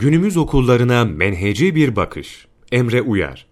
Günümüz okullarına menheci bir bakış. Emre Uyar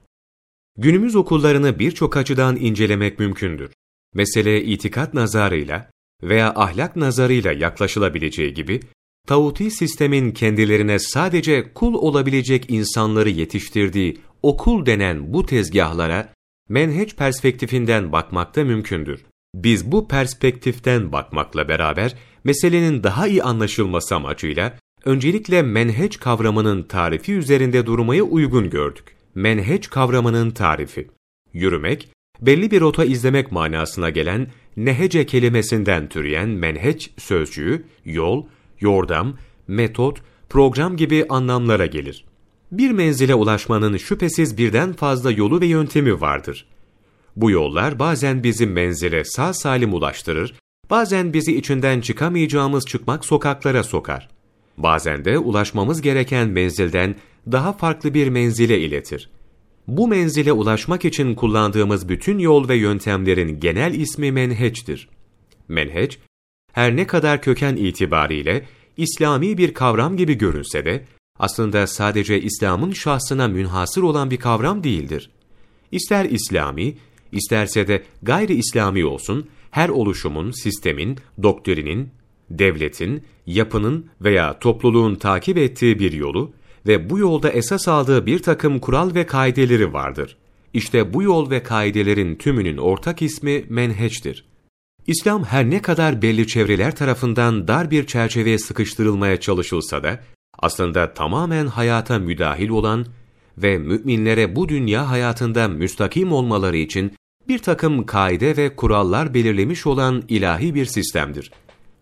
Günümüz okullarını birçok açıdan incelemek mümkündür. Meseleye itikat nazarıyla veya ahlak nazarıyla yaklaşılabileceği gibi, tağuti sistemin kendilerine sadece kul olabilecek insanları yetiştirdiği okul denen bu tezgahlara menheç perspektifinden bakmak da mümkündür. Biz bu perspektiften bakmakla beraber meselenin daha iyi anlaşılması amacıyla öncelikle menheç kavramının tarifi üzerinde durmayı uygun gördük. Menheç kavramının tarifi. Yürümek, belli bir rota izlemek manasına gelen nehece kelimesinden türeyen menheç sözcüğü, yol, yordam, metot, program gibi anlamlara gelir. Bir menzile ulaşmanın şüphesiz birden fazla yolu ve yöntemi vardır. Bu yollar bazen bizi menzile sağ salim ulaştırır, bazen bizi içinden çıkamayacağımız çıkmak sokaklara sokar. Bazen de ulaşmamız gereken menzilden daha farklı bir menzile iletir. Bu menzile ulaşmak için kullandığımız bütün yol ve yöntemlerin genel ismi menheçtir. Menheç, her ne kadar köken itibariyle İslami bir kavram gibi görünse de, aslında sadece İslam'ın şahsına münhasır olan bir kavram değildir. İster İslami, isterse de gayri İslami olsun, her oluşumun, sistemin, doktrinin, devletin, yapının veya topluluğun takip ettiği bir yolu ve bu yolda esas aldığı bir takım kural ve kaideleri vardır. İşte bu yol ve kaidelerin tümünün ortak ismi menheçtir. İslam her ne kadar belli çevreler tarafından dar bir çerçeveye sıkıştırılmaya çalışılsa da, aslında tamamen hayata müdahil olan ve müminlere bu dünya hayatında müstakim olmaları için bir takım kaide ve kurallar belirlemiş olan ilahi bir sistemdir.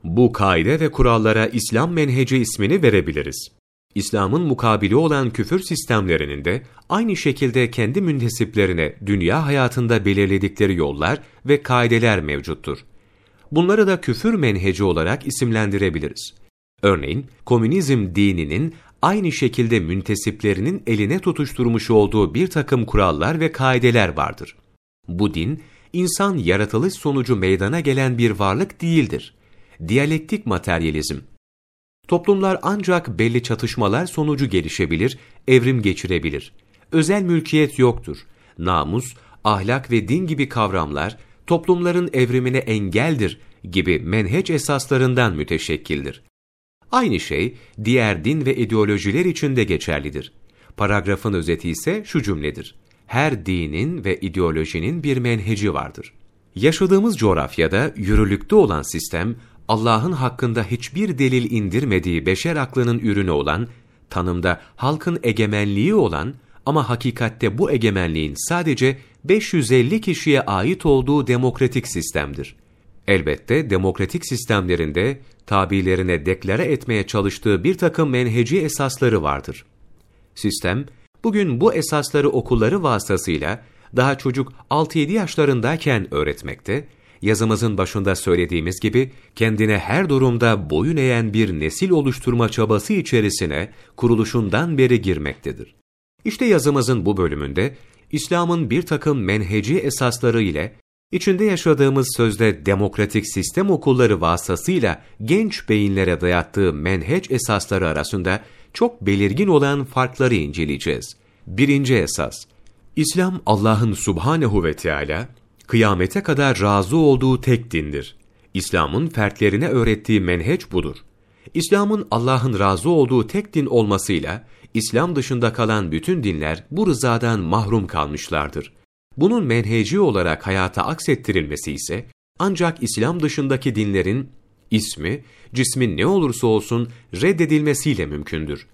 Bu kaide ve kurallara İslam menheci ismini verebiliriz. İslam'ın mukabili olan küfür sistemlerinin de aynı şekilde kendi müntesiplerine dünya hayatında belirledikleri yollar ve kaideler mevcuttur. Bunları da küfür menheci olarak isimlendirebiliriz. Örneğin, komünizm dininin aynı şekilde müntesiplerinin eline tutuşturmuş olduğu bir takım kurallar ve kaideler vardır. Bu din, insan yaratılış sonucu meydana gelen bir varlık değildir. Diyalektik materyalizm. Toplumlar ancak belli çatışmalar sonucu gelişebilir, evrim geçirebilir. Özel mülkiyet yoktur. Namus, ahlak ve din gibi kavramlar, toplumların evrimine engeldir gibi menheç esaslarından müteşekkildir. Aynı şey diğer din ve ideolojiler için de geçerlidir. Paragrafın özeti ise şu cümledir. Her dinin ve ideolojinin bir menheci vardır. Yaşadığımız coğrafyada yürürlükte olan sistem, Allah'ın hakkında hiçbir delil indirmediği beşer aklının ürünü olan, tanımda halkın egemenliği olan ama hakikatte bu egemenliğin sadece 550 kişiye ait olduğu demokratik sistemdir. Elbette demokratik sistemlerinde tabilerine deklare etmeye çalıştığı bir takım menheci esasları vardır. Sistem, bugün bu esasları okulları vasıtasıyla daha çocuk 6-7 yaşlarındayken öğretmekte, yazımızın başında söylediğimiz gibi kendine her durumda boyun eğen bir nesil oluşturma çabası içerisine kuruluşundan beri girmektedir. İşte yazımızın bu bölümünde İslam'ın bir takım menheci esasları ile içinde yaşadığımız sözde demokratik sistem okulları vasıtasıyla genç beyinlere dayattığı menheç esasları arasında çok belirgin olan farkları inceleyeceğiz. Birinci esas, İslam Allah'ın subhanehu ve Teala kıyamete kadar razı olduğu tek dindir. İslam'ın fertlerine öğrettiği menheç budur. İslam'ın Allah'ın razı olduğu tek din olmasıyla İslam dışında kalan bütün dinler bu rızadan mahrum kalmışlardır. Bunun menheci olarak hayata aksettirilmesi ise ancak İslam dışındaki dinlerin ismi, cismin ne olursa olsun reddedilmesiyle mümkündür.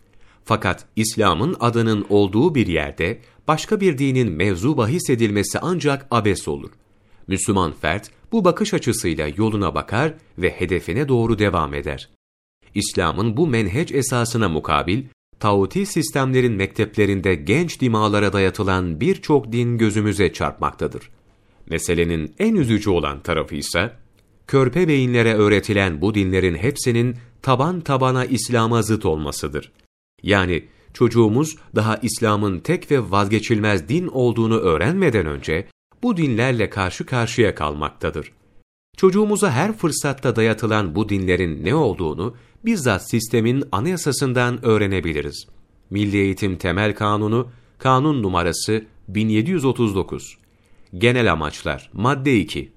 Fakat İslam'ın adının olduğu bir yerde başka bir dinin mevzu bahis edilmesi ancak abes olur. Müslüman fert bu bakış açısıyla yoluna bakar ve hedefine doğru devam eder. İslam'ın bu menheç esasına mukabil, tağuti sistemlerin mekteplerinde genç dimalara dayatılan birçok din gözümüze çarpmaktadır. Meselenin en üzücü olan tarafı ise, körpe beyinlere öğretilen bu dinlerin hepsinin taban tabana İslam'a zıt olmasıdır. Yani çocuğumuz daha İslam'ın tek ve vazgeçilmez din olduğunu öğrenmeden önce bu dinlerle karşı karşıya kalmaktadır. Çocuğumuza her fırsatta dayatılan bu dinlerin ne olduğunu bizzat sistemin anayasasından öğrenebiliriz. Milli Eğitim Temel Kanunu, kanun numarası 1739. Genel amaçlar, madde 2.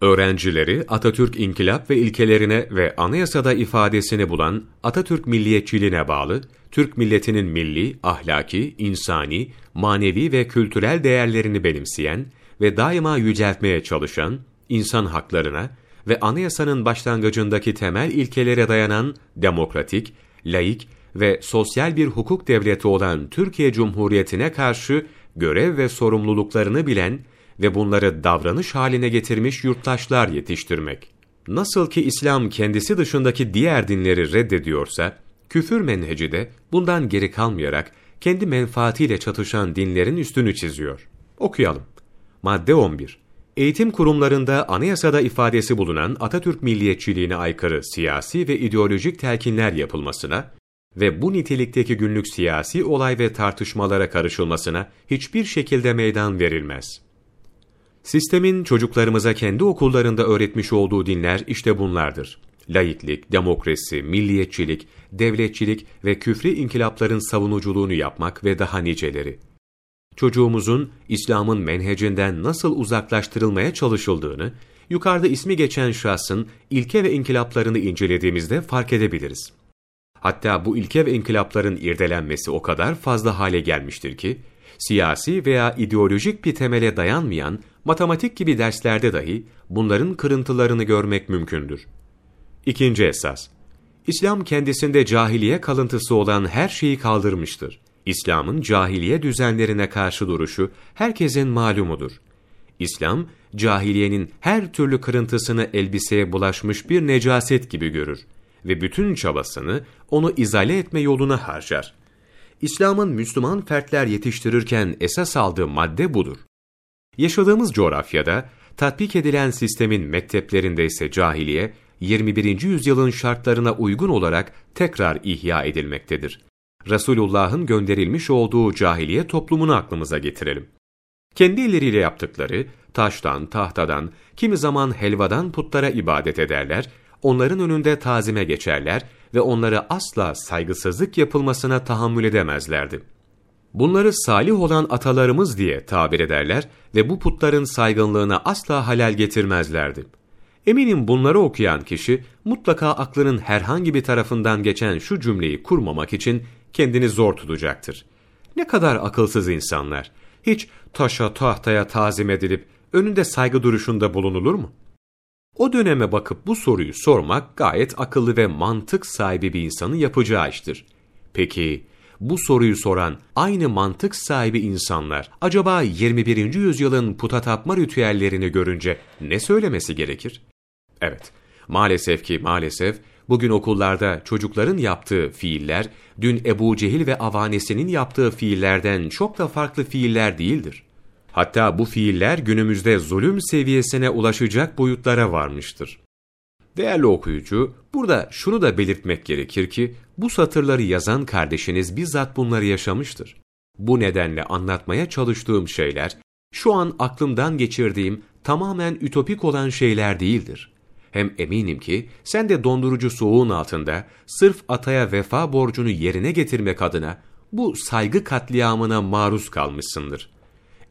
Öğrencileri Atatürk inkılap ve ilkelerine ve anayasada ifadesini bulan Atatürk milliyetçiliğine bağlı, Türk milletinin milli, ahlaki, insani, manevi ve kültürel değerlerini benimseyen ve daima yüceltmeye çalışan, insan haklarına ve anayasanın başlangıcındaki temel ilkelere dayanan demokratik, laik ve sosyal bir hukuk devleti olan Türkiye Cumhuriyeti'ne karşı görev ve sorumluluklarını bilen ve bunları davranış haline getirmiş yurttaşlar yetiştirmek. Nasıl ki İslam kendisi dışındaki diğer dinleri reddediyorsa, küfür menheci de bundan geri kalmayarak kendi menfaatiyle çatışan dinlerin üstünü çiziyor. Okuyalım. Madde 11. Eğitim kurumlarında anayasada ifadesi bulunan Atatürk milliyetçiliğine aykırı siyasi ve ideolojik telkinler yapılmasına ve bu nitelikteki günlük siyasi olay ve tartışmalara karışılmasına hiçbir şekilde meydan verilmez. Sistemin çocuklarımıza kendi okullarında öğretmiş olduğu dinler işte bunlardır. Laiklik, demokrasi, milliyetçilik, devletçilik ve küfri inkılapların savunuculuğunu yapmak ve daha niceleri. Çocuğumuzun İslam'ın menhecinden nasıl uzaklaştırılmaya çalışıldığını, yukarıda ismi geçen şahsın ilke ve inkılaplarını incelediğimizde fark edebiliriz. Hatta bu ilke ve inkılapların irdelenmesi o kadar fazla hale gelmiştir ki, siyasi veya ideolojik bir temele dayanmayan matematik gibi derslerde dahi bunların kırıntılarını görmek mümkündür. İkinci esas, İslam kendisinde cahiliye kalıntısı olan her şeyi kaldırmıştır. İslam'ın cahiliye düzenlerine karşı duruşu herkesin malumudur. İslam, cahiliyenin her türlü kırıntısını elbiseye bulaşmış bir necaset gibi görür ve bütün çabasını onu izale etme yoluna harcar. İslam'ın Müslüman fertler yetiştirirken esas aldığı madde budur. Yaşadığımız coğrafyada tatbik edilen sistemin mekteplerinde ise cahiliye, 21. yüzyılın şartlarına uygun olarak tekrar ihya edilmektedir. Resulullah'ın gönderilmiş olduğu cahiliye toplumunu aklımıza getirelim. Kendi elleriyle yaptıkları, taştan, tahtadan, kimi zaman helvadan putlara ibadet ederler, onların önünde tazime geçerler ve onları asla saygısızlık yapılmasına tahammül edemezlerdi. Bunları salih olan atalarımız diye tabir ederler ve bu putların saygınlığına asla halal getirmezlerdi. Eminim bunları okuyan kişi mutlaka aklının herhangi bir tarafından geçen şu cümleyi kurmamak için kendini zor tutacaktır. Ne kadar akılsız insanlar. Hiç taşa tahtaya tazim edilip önünde saygı duruşunda bulunulur mu? O döneme bakıp bu soruyu sormak gayet akıllı ve mantık sahibi bir insanın yapacağı iştir. Peki bu soruyu soran aynı mantık sahibi insanlar acaba 21. yüzyılın puta tapma ritüellerini görünce ne söylemesi gerekir? Evet, maalesef ki maalesef bugün okullarda çocukların yaptığı fiiller, dün Ebu Cehil ve avanesinin yaptığı fiillerden çok da farklı fiiller değildir. Hatta bu fiiller günümüzde zulüm seviyesine ulaşacak boyutlara varmıştır. Değerli okuyucu, burada şunu da belirtmek gerekir ki, bu satırları yazan kardeşiniz bizzat bunları yaşamıştır. Bu nedenle anlatmaya çalıştığım şeyler, şu an aklımdan geçirdiğim tamamen ütopik olan şeyler değildir. Hem eminim ki sen de dondurucu soğuğun altında sırf ataya vefa borcunu yerine getirmek adına bu saygı katliamına maruz kalmışsındır.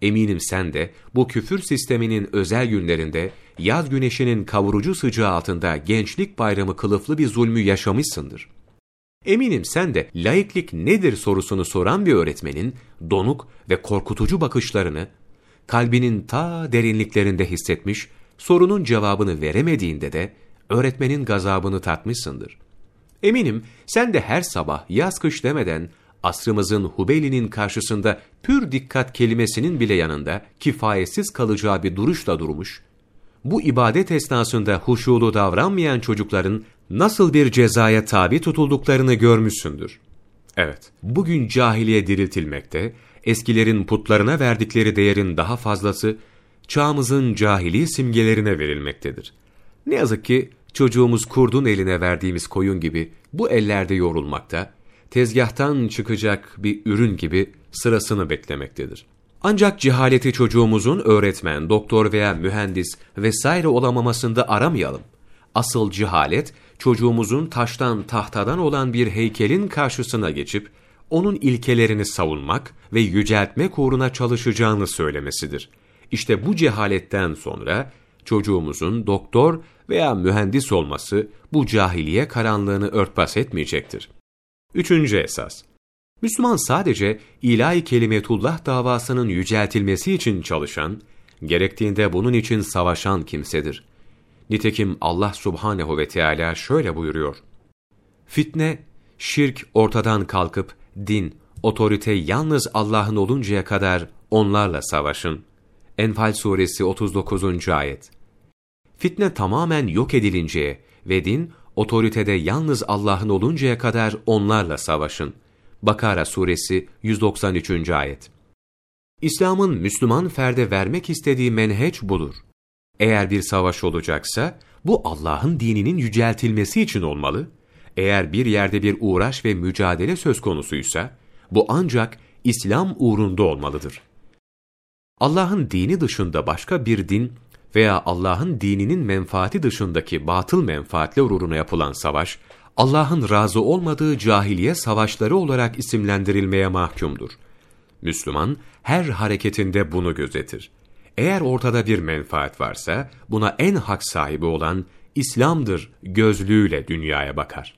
Eminim sen de bu küfür sisteminin özel günlerinde yaz güneşinin kavurucu sıcağı altında gençlik bayramı kılıflı bir zulmü yaşamışsındır. Eminim sen de laiklik nedir sorusunu soran bir öğretmenin donuk ve korkutucu bakışlarını kalbinin ta derinliklerinde hissetmiş, sorunun cevabını veremediğinde de öğretmenin gazabını tatmışsındır. Eminim sen de her sabah yaz kış demeden asrımızın Hubeyli'nin karşısında pür dikkat kelimesinin bile yanında kifayetsiz kalacağı bir duruşla durmuş, bu ibadet esnasında huşulu davranmayan çocukların nasıl bir cezaya tabi tutulduklarını görmüşsündür. Evet, bugün cahiliye diriltilmekte, eskilerin putlarına verdikleri değerin daha fazlası, çağımızın cahili simgelerine verilmektedir. Ne yazık ki çocuğumuz kurdun eline verdiğimiz koyun gibi bu ellerde yorulmakta, tezgahtan çıkacak bir ürün gibi sırasını beklemektedir. Ancak cehaleti çocuğumuzun öğretmen, doktor veya mühendis vesaire olamamasında aramayalım. Asıl cehalet çocuğumuzun taştan tahtadan olan bir heykelin karşısına geçip onun ilkelerini savunmak ve yüceltmek uğruna çalışacağını söylemesidir. İşte bu cehaletten sonra çocuğumuzun doktor veya mühendis olması bu cahiliye karanlığını örtbas etmeyecektir. Üçüncü esas. Müslüman sadece ilahi kelimetullah davasının yüceltilmesi için çalışan, gerektiğinde bunun için savaşan kimsedir. Nitekim Allah subhanehu ve Teala şöyle buyuruyor. Fitne, şirk ortadan kalkıp din, otorite yalnız Allah'ın oluncaya kadar onlarla savaşın. Enfal suresi 39. ayet. Fitne tamamen yok edilinceye ve din, otoritede yalnız Allah'ın oluncaya kadar onlarla savaşın. Bakara suresi 193. ayet. İslam'ın Müslüman ferde vermek istediği menheç budur. Eğer bir savaş olacaksa, bu Allah'ın dininin yüceltilmesi için olmalı. Eğer bir yerde bir uğraş ve mücadele söz konusuysa, bu ancak İslam uğrunda olmalıdır. Allah'ın dini dışında başka bir din veya Allah'ın dininin menfaati dışındaki batıl menfaatler uğruna yapılan savaş, Allah'ın razı olmadığı cahiliye savaşları olarak isimlendirilmeye mahkumdur. Müslüman her hareketinde bunu gözetir. Eğer ortada bir menfaat varsa buna en hak sahibi olan İslam'dır gözlüğüyle dünyaya bakar.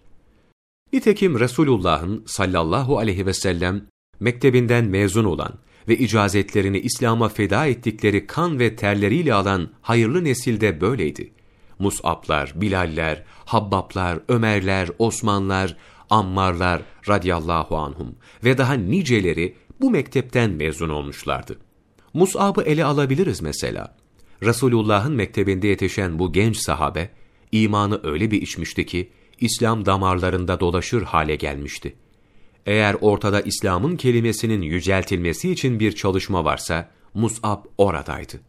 Nitekim Resulullah'ın sallallahu aleyhi ve sellem mektebinden mezun olan ve icazetlerini İslam'a feda ettikleri kan ve terleriyle alan hayırlı nesilde böyleydi. Mus'ablar, Bilaller, Habbaplar, Ömerler, Osmanlar, Ammarlar radiyallahu anhum ve daha niceleri bu mektepten mezun olmuşlardı. Mus'ab'ı ele alabiliriz mesela. Resulullah'ın mektebinde yetişen bu genç sahabe, imanı öyle bir içmişti ki, İslam damarlarında dolaşır hale gelmişti. Eğer ortada İslam'ın kelimesinin yüceltilmesi için bir çalışma varsa, Mus'ab oradaydı.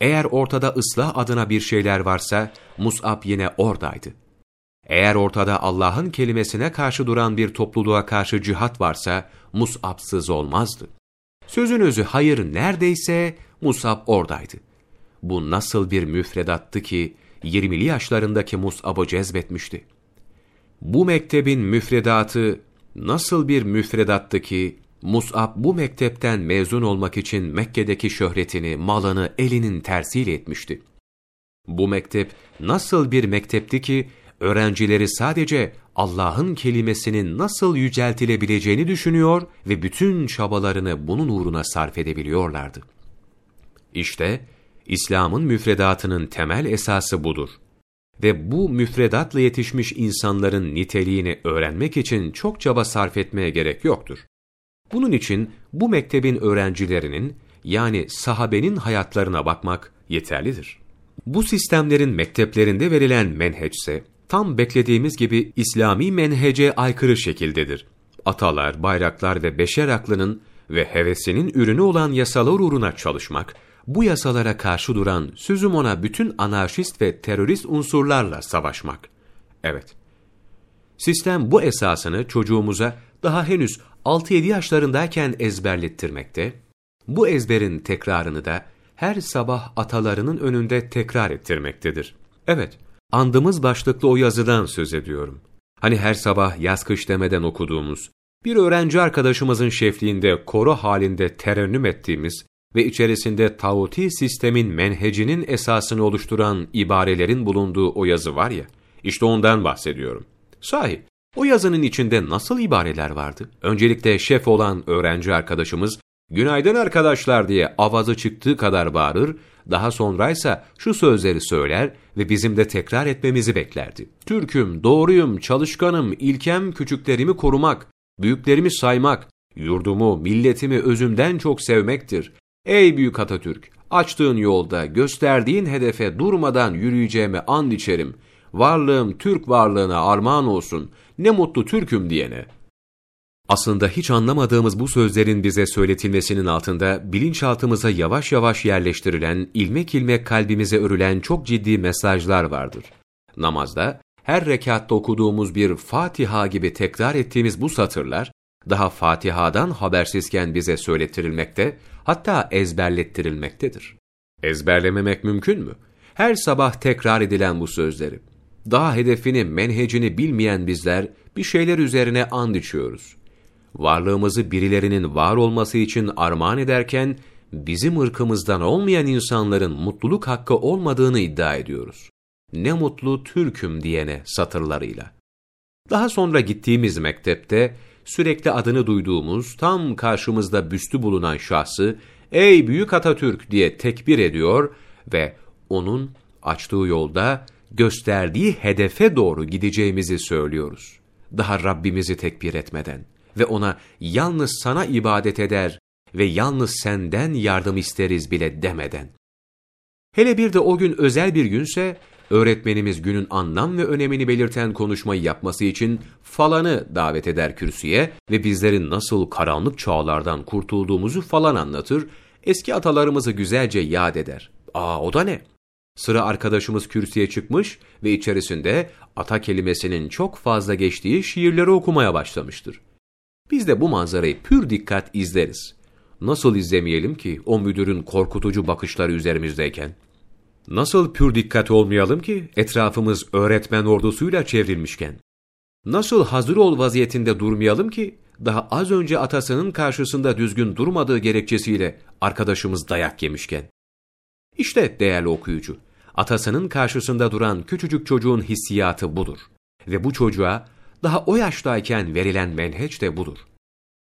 Eğer ortada ıslah adına bir şeyler varsa, Mus'ab yine oradaydı. Eğer ortada Allah'ın kelimesine karşı duran bir topluluğa karşı cihat varsa, Mus'absız olmazdı. Sözün özü hayır neredeyse Mus'ab oradaydı. Bu nasıl bir müfredattı ki, 20'li yaşlarındaki Mus'ab'ı cezbetmişti. Bu mektebin müfredatı nasıl bir müfredattı ki, Mus'ab bu mektepten mezun olmak için Mekke'deki şöhretini, malını elinin tersiyle etmişti. Bu mektep nasıl bir mektepti ki, öğrencileri sadece Allah'ın kelimesinin nasıl yüceltilebileceğini düşünüyor ve bütün çabalarını bunun uğruna sarf edebiliyorlardı. İşte, İslam'ın müfredatının temel esası budur ve bu müfredatla yetişmiş insanların niteliğini öğrenmek için çok çaba sarf etmeye gerek yoktur. Bunun için bu mektebin öğrencilerinin yani sahabenin hayatlarına bakmak yeterlidir. Bu sistemlerin mekteplerinde verilen menheçse tam beklediğimiz gibi İslami menhece aykırı şekildedir. Atalar, bayraklar ve beşer aklının ve hevesinin ürünü olan yasalar uğruna çalışmak, bu yasalara karşı duran sözüm ona bütün anarşist ve terörist unsurlarla savaşmak. Evet. Sistem bu esasını çocuğumuza daha henüz 6-7 yaşlarındayken ezberlettirmekte, bu ezberin tekrarını da her sabah atalarının önünde tekrar ettirmektedir. Evet, andımız başlıklı o yazıdan söz ediyorum. Hani her sabah yaz kış demeden okuduğumuz, bir öğrenci arkadaşımızın şefliğinde koro halinde terennüm ettiğimiz ve içerisinde tağuti sistemin menhecinin esasını oluşturan ibarelerin bulunduğu o yazı var ya, işte ondan bahsediyorum. Sahi, o yazının içinde nasıl ibareler vardı? Öncelikle şef olan öğrenci arkadaşımız, günaydın arkadaşlar diye avazı çıktığı kadar bağırır, daha sonraysa şu sözleri söyler ve bizim de tekrar etmemizi beklerdi. Türk'üm, doğruyum, çalışkanım, ilkem küçüklerimi korumak, büyüklerimi saymak, yurdumu, milletimi özümden çok sevmektir. Ey büyük Atatürk, açtığın yolda, gösterdiğin hedefe durmadan yürüyeceğime and içerim. Varlığım Türk varlığına armağan olsun. Ne mutlu Türk'üm diyene. Aslında hiç anlamadığımız bu sözlerin bize söyletilmesinin altında bilinçaltımıza yavaş yavaş yerleştirilen, ilmek ilmek kalbimize örülen çok ciddi mesajlar vardır. Namazda, her rekatta okuduğumuz bir Fatiha gibi tekrar ettiğimiz bu satırlar, daha Fatiha'dan habersizken bize söylettirilmekte, hatta ezberlettirilmektedir. Ezberlememek mümkün mü? Her sabah tekrar edilen bu sözleri. Daha hedefini, menhecini bilmeyen bizler bir şeyler üzerine and içiyoruz. varlığımızı birilerinin var olması için armağan ederken, bizim ırkımızdan olmayan insanların mutluluk hakkı olmadığını iddia ediyoruz. Ne mutlu Türk'üm diyene satırlarıyla. Daha sonra gittiğimiz mektepte, sürekli adını duyduğumuz, tam karşımızda büstü bulunan şahsı, ''Ey Büyük Atatürk!'' diye tekbir ediyor ve onun açtığı yolda gösterdiği hedefe doğru gideceğimizi söylüyoruz. Daha Rabbimizi tekbir etmeden ve ona yalnız sana ibadet eder ve yalnız senden yardım isteriz bile demeden. Hele bir de o gün özel bir günse, öğretmenimiz günün anlam ve önemini belirten konuşmayı yapması için falanı davet eder kürsüye ve bizlerin nasıl karanlık çağlardan kurtulduğumuzu falan anlatır, eski atalarımızı güzelce yad eder. Aa o da ne? Sıra arkadaşımız kürsüye çıkmış ve içerisinde ata kelimesinin çok fazla geçtiği şiirleri okumaya başlamıştır. Biz de bu manzarayı pür dikkat izleriz. Nasıl izlemeyelim ki o müdürün korkutucu bakışları üzerimizdeyken? Nasıl pür dikkat olmayalım ki etrafımız öğretmen ordusuyla çevrilmişken? Nasıl hazır ol vaziyetinde durmayalım ki daha az önce atasının karşısında düzgün durmadığı gerekçesiyle arkadaşımız dayak yemişken? İşte değerli okuyucu, atasının karşısında duran küçücük çocuğun hissiyatı budur. Ve bu çocuğa daha o yaştayken verilen menheç de budur.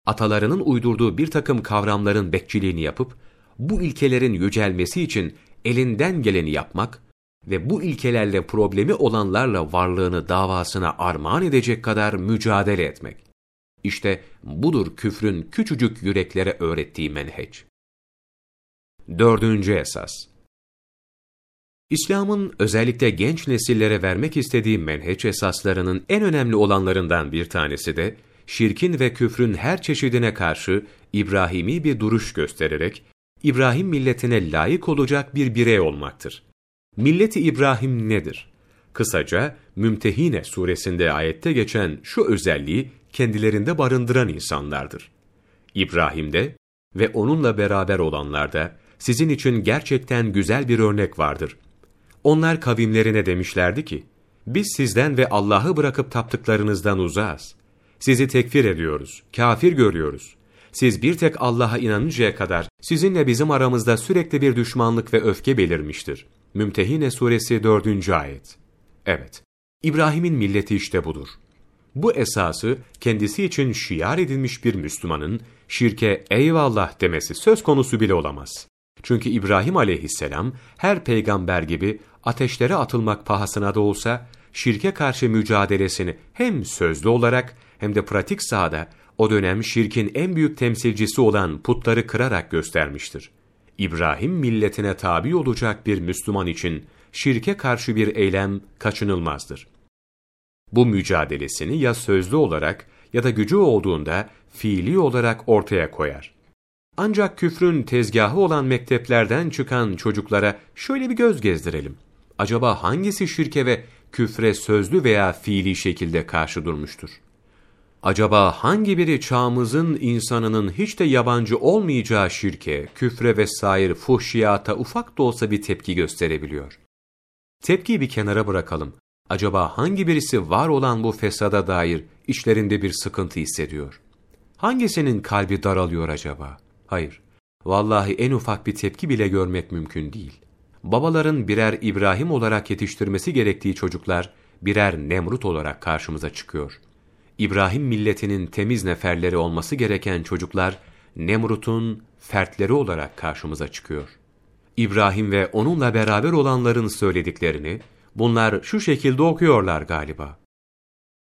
Atalarının uydurduğu bir takım kavramların bekçiliğini yapıp, bu ilkelerin yücelmesi için elinden geleni yapmak ve bu ilkelerle problemi olanlarla varlığını davasına armağan edecek kadar mücadele etmek. İşte budur küfrün küçücük yüreklere öğrettiği menheç. Dördüncü esas İslam'ın özellikle genç nesillere vermek istediği menheç esaslarının en önemli olanlarından bir tanesi de, şirkin ve küfrün her çeşidine karşı İbrahimi bir duruş göstererek, İbrahim milletine layık olacak bir birey olmaktır. Milleti İbrahim nedir? Kısaca, Mümtehine suresinde ayette geçen şu özelliği kendilerinde barındıran insanlardır. İbrahim'de ve onunla beraber olanlarda sizin için gerçekten güzel bir örnek vardır. Onlar kavimlerine demişlerdi ki, biz sizden ve Allah'ı bırakıp taptıklarınızdan uzağız. Sizi tekfir ediyoruz, kafir görüyoruz. Siz bir tek Allah'a inanıncaya kadar sizinle bizim aramızda sürekli bir düşmanlık ve öfke belirmiştir. Mümtehine suresi 4. ayet. Evet, İbrahim'in milleti işte budur. Bu esası kendisi için şiar edilmiş bir Müslümanın şirke eyvallah demesi söz konusu bile olamaz. Çünkü İbrahim aleyhisselam her peygamber gibi ateşlere atılmak pahasına da olsa şirke karşı mücadelesini hem sözlü olarak hem de pratik sahada o dönem şirkin en büyük temsilcisi olan putları kırarak göstermiştir. İbrahim milletine tabi olacak bir Müslüman için şirke karşı bir eylem kaçınılmazdır. Bu mücadelesini ya sözlü olarak ya da gücü olduğunda fiili olarak ortaya koyar. Ancak küfrün tezgahı olan mekteplerden çıkan çocuklara şöyle bir göz gezdirelim. Acaba hangisi şirke ve küfre sözlü veya fiili şekilde karşı durmuştur? Acaba hangi biri çağımızın insanının hiç de yabancı olmayacağı şirke, küfre vesaire fuhşiyata ufak da olsa bir tepki gösterebiliyor? Tepkiyi bir kenara bırakalım. Acaba hangi birisi var olan bu fesada dair içlerinde bir sıkıntı hissediyor? Hangisinin kalbi daralıyor acaba? Hayır. Vallahi en ufak bir tepki bile görmek mümkün değil. Babaların birer İbrahim olarak yetiştirmesi gerektiği çocuklar birer Nemrut olarak karşımıza çıkıyor. İbrahim milletinin temiz neferleri olması gereken çocuklar Nemrut'un fertleri olarak karşımıza çıkıyor. İbrahim ve onunla beraber olanların söylediklerini bunlar şu şekilde okuyorlar galiba.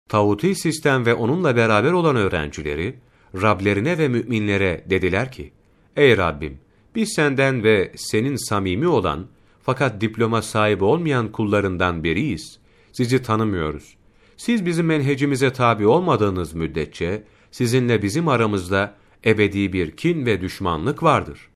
Tağuti sistem ve onunla beraber olan öğrencileri Rablerine ve müminlere dediler ki, Ey Rabbim! Biz senden ve senin samimi olan fakat diploma sahibi olmayan kullarından biriyiz. Sizi tanımıyoruz. Siz bizim menhecimize tabi olmadığınız müddetçe sizinle bizim aramızda ebedi bir kin ve düşmanlık vardır.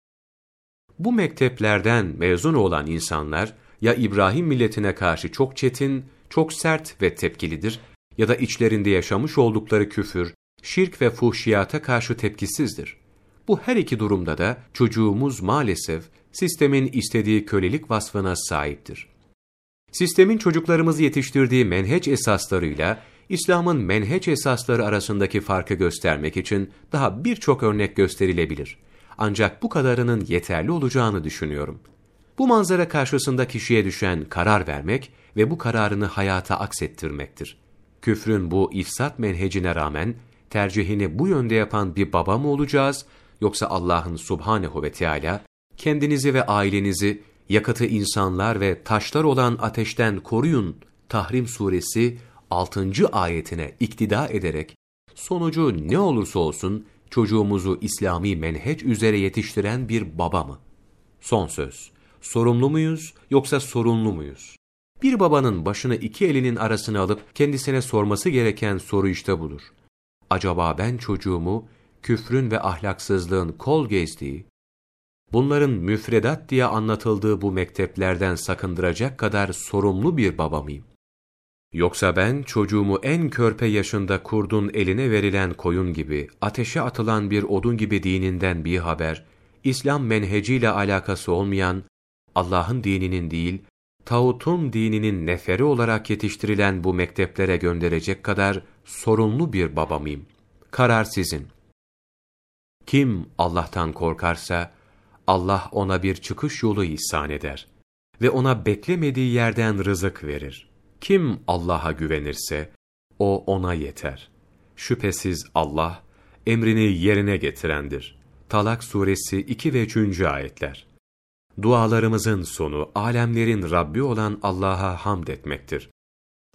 Bu mekteplerden mezun olan insanlar ya İbrahim milletine karşı çok çetin, çok sert ve tepkilidir ya da içlerinde yaşamış oldukları küfür, şirk ve fuhşiyata karşı tepkisizdir. Bu her iki durumda da çocuğumuz maalesef sistemin istediği kölelik vasfına sahiptir. Sistemin çocuklarımızı yetiştirdiği menheç esaslarıyla İslam'ın menheç esasları arasındaki farkı göstermek için daha birçok örnek gösterilebilir. Ancak bu kadarının yeterli olacağını düşünüyorum. Bu manzara karşısında kişiye düşen karar vermek ve bu kararını hayata aksettirmektir. Küfrün bu ifsat menhecine rağmen tercihini bu yönde yapan bir baba mı olacağız yoksa Allah'ın subhanehu ve Teala kendinizi ve ailenizi yakıtı insanlar ve taşlar olan ateşten koruyun Tahrim suresi 6. ayetine iktida ederek sonucu ne olursa olsun çocuğumuzu İslami menheç üzere yetiştiren bir baba mı? Son söz. Sorumlu muyuz yoksa sorunlu muyuz? Bir babanın başını iki elinin arasına alıp kendisine sorması gereken soru işte budur. Acaba ben çocuğumu küfrün ve ahlaksızlığın kol gezdiği, bunların müfredat diye anlatıldığı bu mekteplerden sakındıracak kadar sorumlu bir baba mıyım? Yoksa ben çocuğumu en körpe yaşında kurdun eline verilen koyun gibi, ateşe atılan bir odun gibi dininden bir haber, İslam menheciyle alakası olmayan, Allah'ın dininin değil, tağutun dininin neferi olarak yetiştirilen bu mekteplere gönderecek kadar sorumlu bir baba mıyım? Karar sizin. Kim Allah'tan korkarsa, Allah ona bir çıkış yolu ihsan eder ve ona beklemediği yerden rızık verir. Kim Allah'a güvenirse, o ona yeter. Şüphesiz Allah, emrini yerine getirendir. Talak suresi 2 ve 3. ayetler. Dualarımızın sonu, alemlerin Rabbi olan Allah'a hamd etmektir.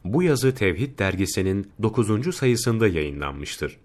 Bu yazı Tevhid dergisinin 9. sayısında yayınlanmıştır.